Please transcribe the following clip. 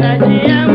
Razia